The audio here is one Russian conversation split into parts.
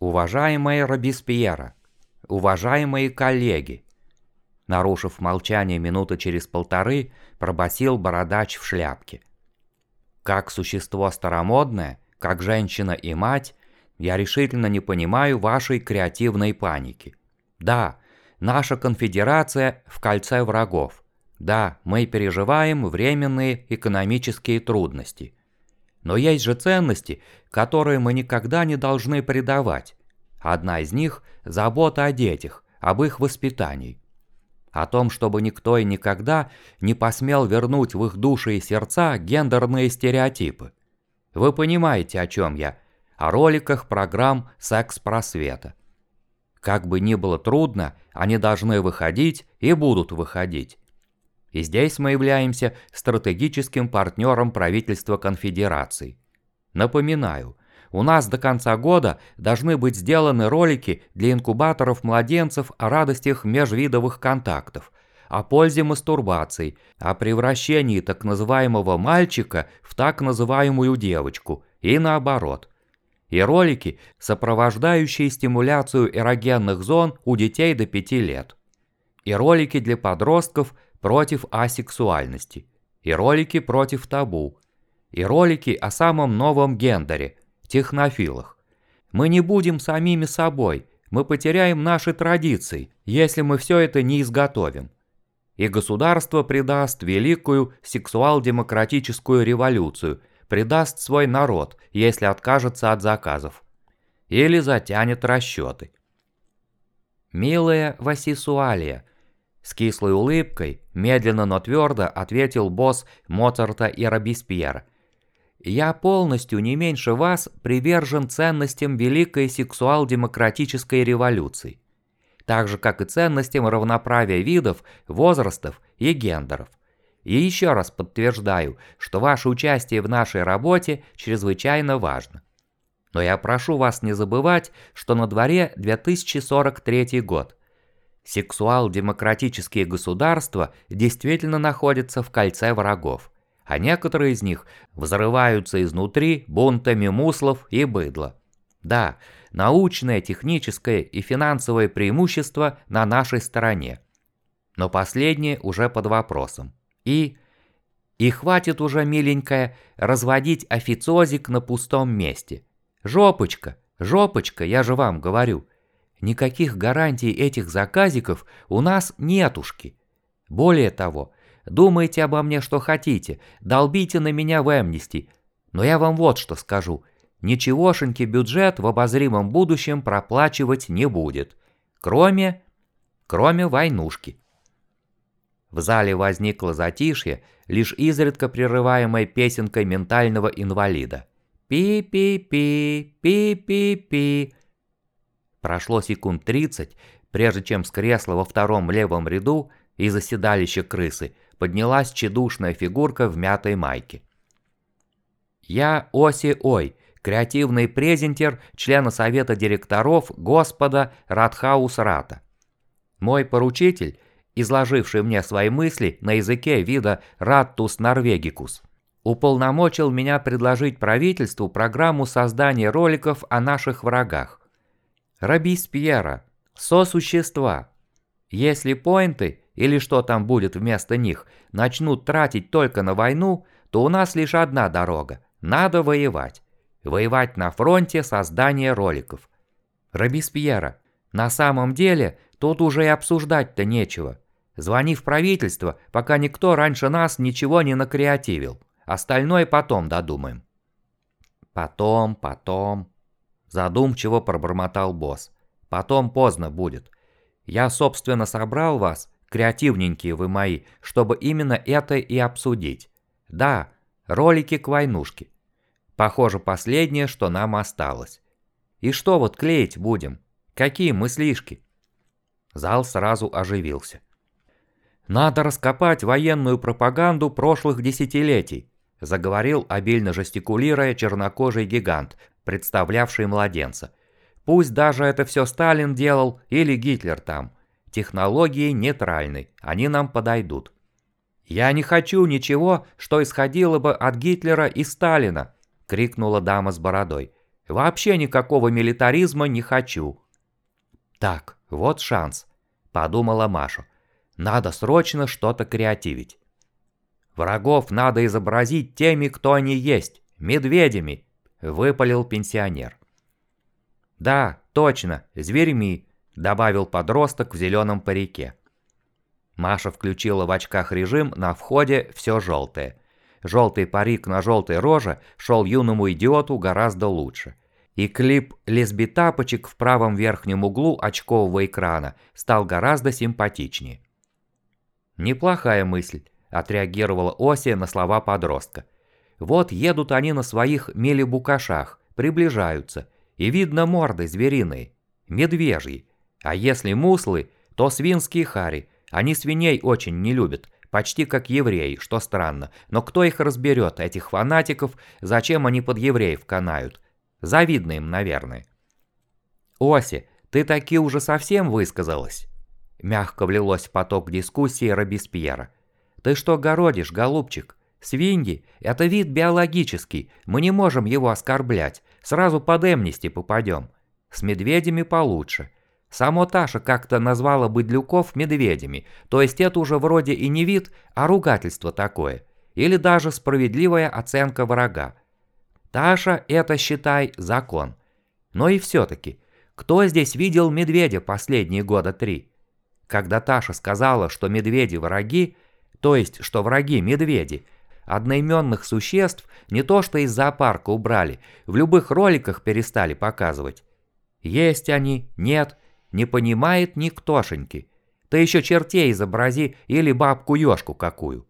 Уважаемые Робеспьера, уважаемые коллеги, нарушив молчание минуты через полторы, пробасил бородач в шляпке. Как существо старомодное, как женщина и мать, я решительно не понимаю вашей креативной паники. Да, наша конфедерация в кольце врагов. Да, мы переживаем временные экономические трудности. Но есть же ценности, которые мы никогда не должны предавать. Одна из них – забота о детях, об их воспитании. О том, чтобы никто и никогда не посмел вернуть в их души и сердца гендерные стереотипы. Вы понимаете, о чем я? О роликах программ секс-просвета. Как бы ни было трудно, они должны выходить и будут выходить. И здесь мы являемся стратегическим партнером правительства конфедерации. Напоминаю, у нас до конца года должны быть сделаны ролики для инкубаторов младенцев о радостях межвидовых контактов, о пользе мастурбации, о превращении так называемого мальчика в так называемую девочку и наоборот. И ролики, сопровождающие стимуляцию эрогенных зон у детей до 5 лет. И ролики для подростков – против асексуальности, и ролики против табу, и ролики о самом новом гендере – технофилах. Мы не будем самими собой, мы потеряем наши традиции, если мы все это не изготовим. И государство предаст великую сексуал-демократическую революцию, предаст свой народ, если откажется от заказов. Или затянет расчеты. Милая Васисуалия, с кислой улыбкой, медленно, но твердо ответил босс Моцарта и Робеспьера. «Я полностью, не меньше вас, привержен ценностям великой сексуал-демократической революции, так же, как и ценностям равноправия видов, возрастов и гендеров. И еще раз подтверждаю, что ваше участие в нашей работе чрезвычайно важно. Но я прошу вас не забывать, что на дворе 2043 год, Сексуал-демократические государства действительно находятся в кольце врагов, а некоторые из них взрываются изнутри бунтами муслов и быдла. Да, научное, техническое и финансовое преимущество на нашей стороне. Но последнее уже под вопросом. И... И хватит уже, миленькая, разводить официозик на пустом месте. Жопочка, жопочка, я же вам говорю – Никаких гарантий этих заказиков у нас нетушки. Более того, думайте обо мне что хотите, долбите на меня в Эмнисти, но я вам вот что скажу. Ничегошеньки бюджет в обозримом будущем проплачивать не будет. Кроме... кроме войнушки. В зале возникло затишье, лишь изредка прерываемое песенкой ментального инвалида. «Пи-пи-пи, пи-пи-пи», Прошло секунд 30, прежде чем с кресла во втором левом ряду из заседалища крысы поднялась чедушная фигурка в мятой майке. «Я Оси Ой, креативный презентер члена совета директоров господа Радхаус Рата. Мой поручитель, изложивший мне свои мысли на языке вида Раттус Норвегикус, уполномочил меня предложить правительству программу создания роликов о наших врагах. Робеспьера, сосущества. Если поинты, или что там будет вместо них, начнут тратить только на войну, то у нас лишь одна дорога – надо воевать. Воевать на фронте создания роликов. Робеспьера, на самом деле тут уже и обсуждать-то нечего. Звони в правительство, пока никто раньше нас ничего не накреативил. Остальное потом додумаем. Потом, потом. Задумчиво пробормотал босс. Потом поздно будет. Я, собственно, собрал вас, креативненькие вы мои, чтобы именно это и обсудить. Да, ролики к войнушке. Похоже, последнее, что нам осталось. И что вот клеить будем? Какие мыслишки? Зал сразу оживился. Надо раскопать военную пропаганду прошлых десятилетий, заговорил обильно жестикулируя чернокожий гигант, представлявший младенца. Пусть даже это все Сталин делал или Гитлер там. Технологии нейтральны, они нам подойдут. «Я не хочу ничего, что исходило бы от Гитлера и Сталина!» – крикнула дама с бородой. Вообще никакого милитаризма не хочу. Так, вот шанс, подумала Маша. Надо срочно что-то креативить. Врагов надо изобразить теми, кто они есть, медведями, выпалил пенсионер. Да, точно, зверьми, добавил подросток в зеленом парике. Маша включила в очках режим на входе все желтое. Желтый парик на желтой роже шел юному идиоту гораздо лучше. И клип «Лесби тапочек» в правом верхнем углу очкового экрана стал гораздо симпатичнее. «Неплохая мысль», – отреагировала Ося на слова подростка. «Вот едут они на своих мелебукашах, приближаются, и видно морды звериные, медвежьи. А если муслы, то свинские хари, они свиней очень не любят, почти как евреи, что странно. Но кто их разберет, этих фанатиков, зачем они под евреев канают? Завидно им, наверное. Оси, ты таки уже совсем высказалась? Мягко влилось в поток дискуссии Робеспьера. Ты что городишь, голубчик? Свиньи – это вид биологический, мы не можем его оскорблять, сразу под эмнисти попадем. С медведями получше. Само Таша как-то назвала быдлюков медведями, то есть это уже вроде и не вид, а ругательство такое. Или даже справедливая оценка врага. Таша – это, считай, закон. Но и все-таки, кто здесь видел медведя последние года три? Когда Таша сказала, что медведи – враги, то есть, что враги – медведи, одноименных существ не то что из зоопарка убрали, в любых роликах перестали показывать. Есть они, нет – не понимает никтошеньки. Ты еще чертей изобрази или бабку-ешку какую.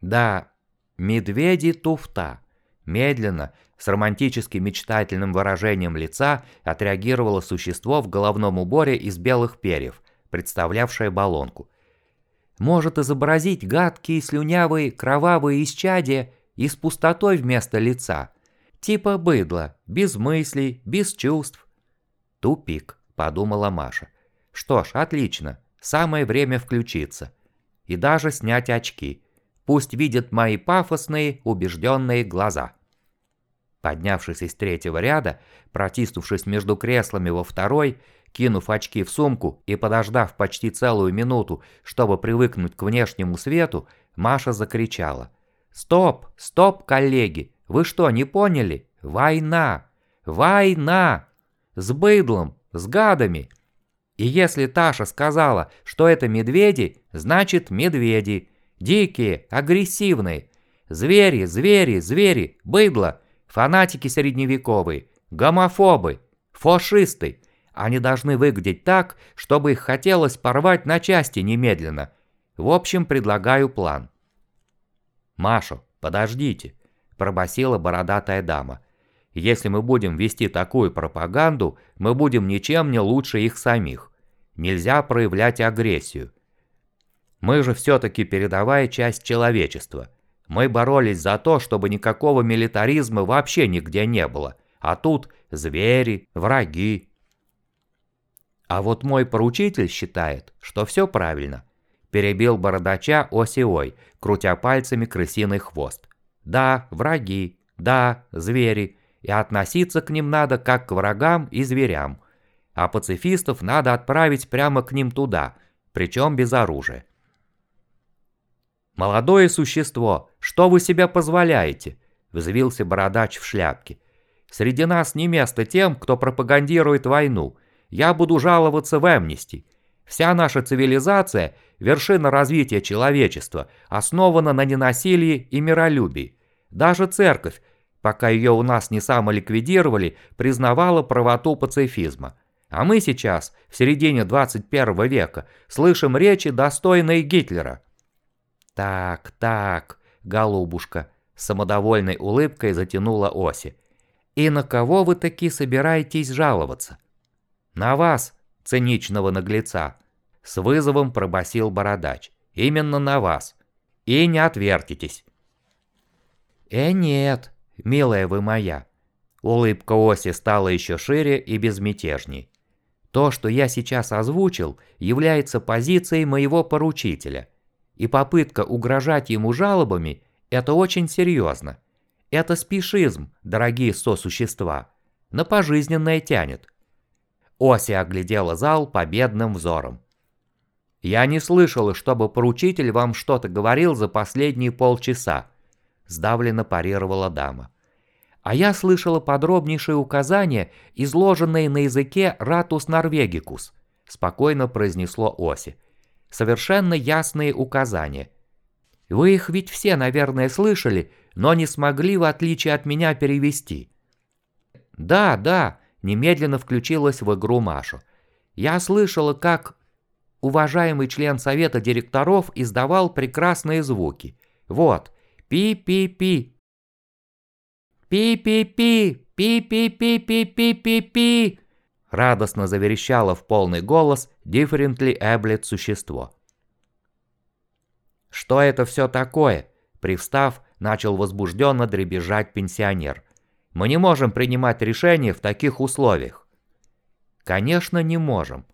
Да, медведи туфта. Медленно, с романтически мечтательным выражением лица, отреагировало существо в головном уборе из белых перьев, представлявшее баллонку. Может изобразить гадкие, слюнявые, кровавые исчадия и с пустотой вместо лица. Типа быдла, без мыслей, без чувств. Тупик подумала Маша. Что ж, отлично, самое время включиться. И даже снять очки. Пусть видят мои пафосные, убежденные глаза. Поднявшись из третьего ряда, протиснувшись между креслами во второй, кинув очки в сумку и подождав почти целую минуту, чтобы привыкнуть к внешнему свету, Маша закричала. «Стоп! Стоп, коллеги! Вы что, не поняли? Война! Война! С быдлом! с гадами. И если Таша сказала, что это медведи, значит медведи. Дикие, агрессивные. Звери, звери, звери, быдло, фанатики средневековые, гомофобы, фашисты. Они должны выглядеть так, чтобы их хотелось порвать на части немедленно. В общем, предлагаю план. «Машу, подождите», – пробасила бородатая дама. Если мы будем вести такую пропаганду, мы будем ничем не лучше их самих. Нельзя проявлять агрессию. Мы же все-таки передовая часть человечества. Мы боролись за то, чтобы никакого милитаризма вообще нигде не было. А тут звери, враги. А вот мой поручитель считает, что все правильно. Перебил бородача осиой, крутя пальцами крысиный хвост. Да, враги, да, звери, и относиться к ним надо как к врагам и зверям, а пацифистов надо отправить прямо к ним туда, причем без оружия. «Молодое существо, что вы себе позволяете?» – взвился бородач в шляпке. «Среди нас не место тем, кто пропагандирует войну. Я буду жаловаться в Эмнисти. Вся наша цивилизация, вершина развития человечества, основана на ненасилии и миролюбии. Даже церковь, пока ее у нас не самоликвидировали, признавала правоту пацифизма. А мы сейчас, в середине 21 века, слышим речи, достойные Гитлера. «Так, так, голубушка», – самодовольной улыбкой затянула Оси. «И на кого вы таки собираетесь жаловаться?» «На вас, циничного наглеца», – с вызовом пробасил бородач. «Именно на вас. И не отвертитесь». «Э, нет», милая вы моя». Улыбка Оси стала еще шире и безмятежней. То, что я сейчас озвучил, является позицией моего поручителя. И попытка угрожать ему жалобами – это очень серьезно. Это спешизм, дорогие сосущества. на пожизненное тянет. Ося оглядела зал победным взором. «Я не слышала, чтобы поручитель вам что-то говорил за последние полчаса», сдавленно парировала дама. «А я слышала подробнейшие указания, изложенные на языке ратус норвегикус», спокойно произнесло Оси. «Совершенно ясные указания. Вы их ведь все, наверное, слышали, но не смогли, в отличие от меня, перевести». «Да, да», немедленно включилась в игру Маша. «Я слышала, как уважаемый член совета директоров издавал прекрасные звуки. Вот, пи-пи-пи. Пи-пи-пи, пи-пи-пи-пи-пи-пи-пи. Радостно заверещало в полный голос Differently Abled существо. «Что это все такое?» Привстав, начал возбужденно дребезжать пенсионер. «Мы не можем принимать решения в таких условиях». «Конечно, не можем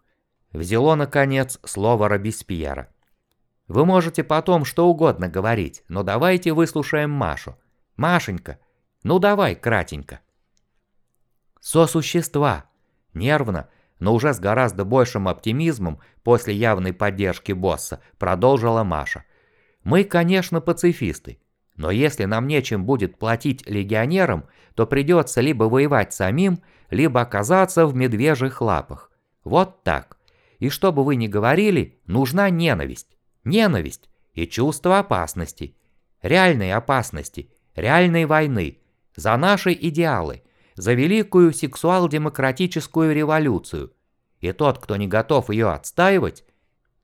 взяло, наконец, слово Робеспьера. «Вы можете потом что угодно говорить, но давайте выслушаем Машу. Машенька, ну давай, кратенько». «Сосущества!» Нервно, но уже с гораздо большим оптимизмом после явной поддержки босса, продолжила Маша. «Мы, конечно, пацифисты, но если нам нечем будет платить легионерам, то придется либо воевать самим, либо оказаться в медвежьих лапах. Вот так. И что бы вы ни говорили, нужна ненависть. Ненависть и чувство опасности. Реальной опасности, реальной войны. За наши идеалы. За великую сексуал-демократическую революцию. И тот, кто не готов ее отстаивать,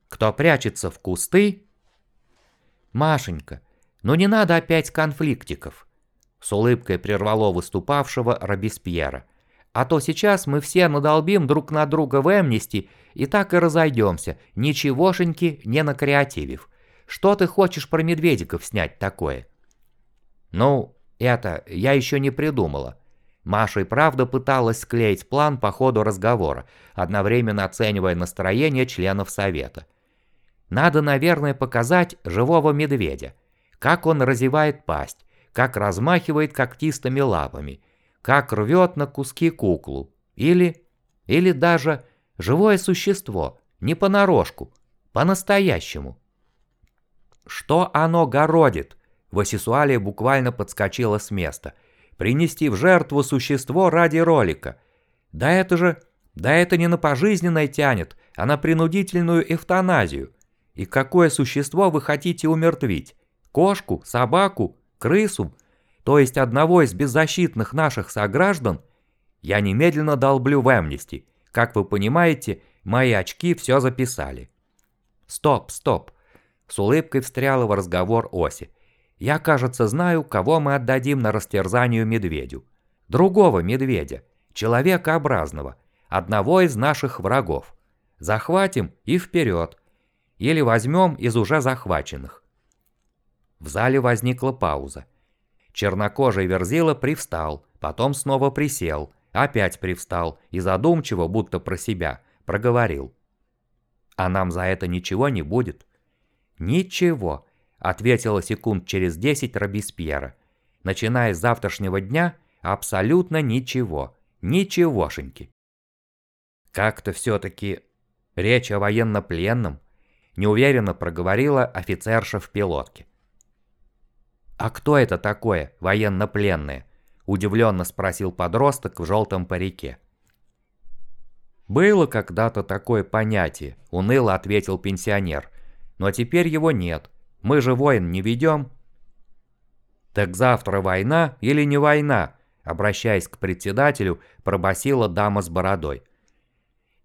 кто прячется в кусты... Машенька, ну не надо опять конфликтиков. С улыбкой прервало выступавшего Робеспьера. А то сейчас мы все надолбим друг на друга в Эмнисти и так и разойдемся, ничегошеньки не накреативив. Что ты хочешь про медведиков снять такое? Ну, это я еще не придумала. Маша и правда пыталась склеить план по ходу разговора, одновременно оценивая настроение членов совета. Надо, наверное, показать живого медведя. Как он разевает пасть, как размахивает когтистыми лапами – как рвет на куски куклу. Или, или даже живое существо, не понарошку, по-настоящему. Что оно городит? Васисуалия буквально подскочила с места. Принести в жертву существо ради ролика. Да это же... Да это не на пожизненное тянет, а на принудительную эвтаназию. И какое существо вы хотите умертвить? Кошку? Собаку? Крысу? то есть одного из беззащитных наших сограждан, я немедленно долблю в Эмнисти. Как вы понимаете, мои очки все записали. Стоп, стоп. С улыбкой встряла в разговор Оси. Я, кажется, знаю, кого мы отдадим на растерзанию медведю. Другого медведя, человекообразного, одного из наших врагов. Захватим и вперед. Или возьмем из уже захваченных. В зале возникла пауза. Чернокожий Верзила привстал, потом снова присел, опять привстал и задумчиво, будто про себя, проговорил. «А нам за это ничего не будет?» «Ничего», — ответила секунд через десять Робеспьера. «Начиная с завтрашнего дня, абсолютно ничего, ничегошеньки». «Как-то все-таки речь о военнопленном», — неуверенно проговорила офицерша в пилотке. «А кто это такое, военнопленное?» – удивленно спросил подросток в желтом парике. «Было когда-то такое понятие», – уныло ответил пенсионер. «Но теперь его нет. Мы же войн не ведем». «Так завтра война или не война?» – обращаясь к председателю, пробасила дама с бородой.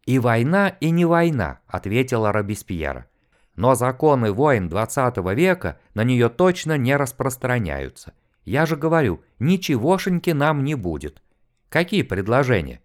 «И война, и не война», – ответила Робеспьера но законы войн 20 века на нее точно не распространяются. Я же говорю, ничегошеньки нам не будет. Какие предложения?